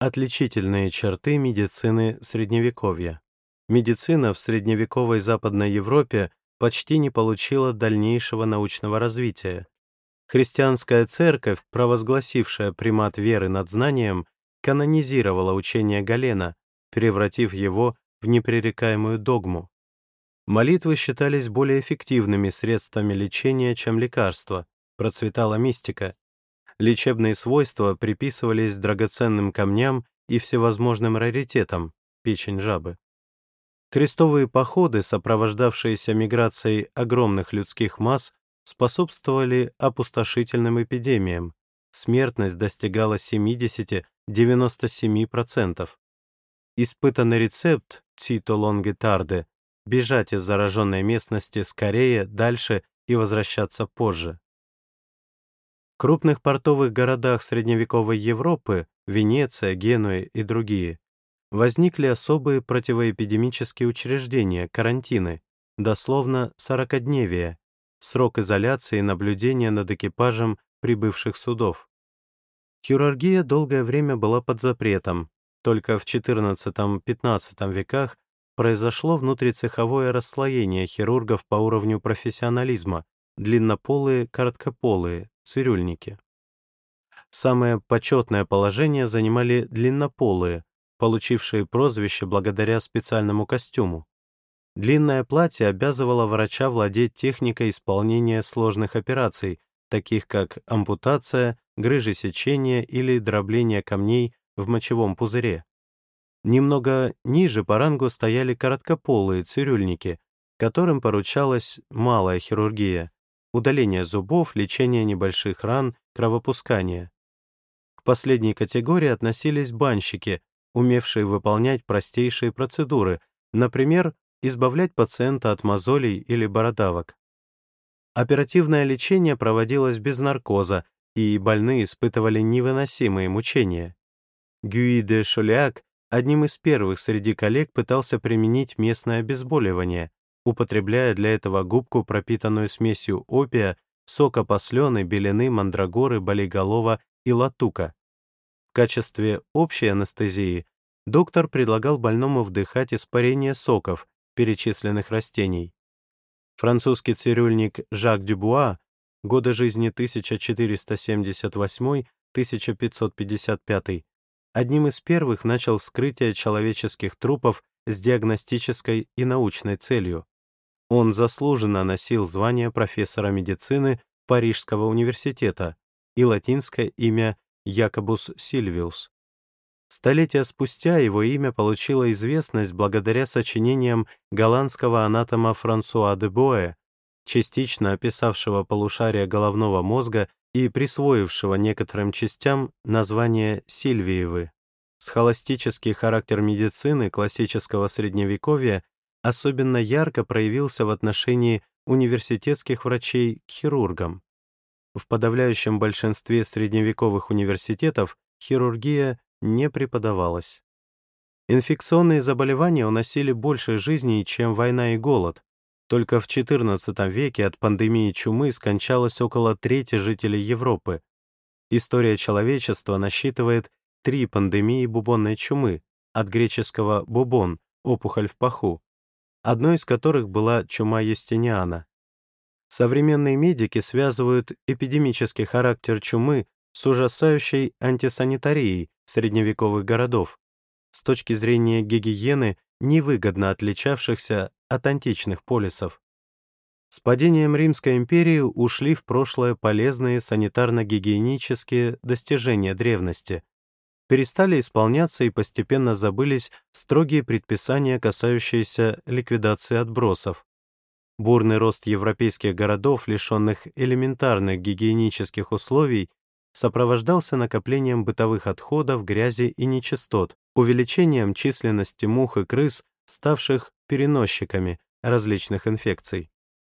Отличительные черты медицины Средневековья. Медицина в средневековой Западной Европе почти не получила дальнейшего научного развития. Христианская церковь, провозгласившая примат веры над знанием, канонизировала учение Галена, превратив его в непререкаемую догму. Молитвы считались более эффективными средствами лечения, чем лекарства, процветала мистика, лечебные свойства приписывались драгоценным камням и всевозможным раритетам, печень жабы. Крестовые походы, сопровождавшиеся миграцией огромных людских масс, способствовали опустошительным эпидемиям. Смертность достигала 70-97%. Испытанный рецепт Цито Лонге Тарде — бежать из зараженной местности скорее, дальше и возвращаться позже крупных портовых городах средневековой Европы, Венеция, Генуя и другие, возникли особые противоэпидемические учреждения, карантины, дословно сорокодневия, срок изоляции и наблюдения над экипажем прибывших судов. Хирургия долгое время была под запретом, только в XIV-XV веках произошло внутрицеховое расслоение хирургов по уровню профессионализма, длиннополые, короткополые, цирюльники. Самое почетное положение занимали длиннополые, получившие прозвище благодаря специальному костюму. Длинное платье обязывало врача владеть техникой исполнения сложных операций, таких как ампутация, грыжи сечения или дробление камней в мочевом пузыре. Немного ниже по рангу стояли короткополые цирюльники, которым поручалась малая хирургия, удаление зубов, лечение небольших ран, кровопускание. К последней категории относились банщики, умевшие выполнять простейшие процедуры, например, избавлять пациента от мозолей или бородавок. Оперативное лечение проводилось без наркоза, и больные испытывали невыносимые мучения. Гюи де Шоляк одним из первых среди коллег пытался применить местное обезболивание, употребляя для этого губку, пропитанную смесью опия, сока послены, белины, мандрагоры, болиголова и латука. В качестве общей анестезии доктор предлагал больному вдыхать испарение соков перечисленных растений. Французский цирюльник Жак Дюбуа, годы жизни 1458-1555, одним из первых начал вскрытие человеческих трупов с диагностической и научной целью. Он заслуженно носил звание профессора медицины Парижского университета и латинское имя Якобус Сильвиус. Столетия спустя его имя получило известность благодаря сочинениям голландского анатома Франсуа де Боэ, частично описавшего полушарие головного мозга и присвоившего некоторым частям название Сильвиевы. Схоластический характер медицины классического средневековья особенно ярко проявился в отношении университетских врачей к хирургам. В подавляющем большинстве средневековых университетов хирургия не преподавалась. Инфекционные заболевания уносили больше жизней, чем война и голод. Только в XIV веке от пандемии чумы скончалось около трети жителей Европы. История человечества насчитывает три пандемии бубонной чумы, от греческого «бубон» — опухоль в паху, одной из которых была чума Юстиниана. Современные медики связывают эпидемический характер чумы с ужасающей антисанитарией средневековых городов, с точки зрения гигиены, невыгодно отличавшихся от античных полисов. С падением Римской империи ушли в прошлое полезные санитарно-гигиенические достижения древности, перестали исполняться и постепенно забылись строгие предписания, касающиеся ликвидации отбросов. Бурный рост европейских городов, лишенных элементарных гигиенических условий, сопровождался накоплением бытовых отходов, грязи и нечистот, увеличением численности мух и крыс, ставших переносчиками различных инфекций.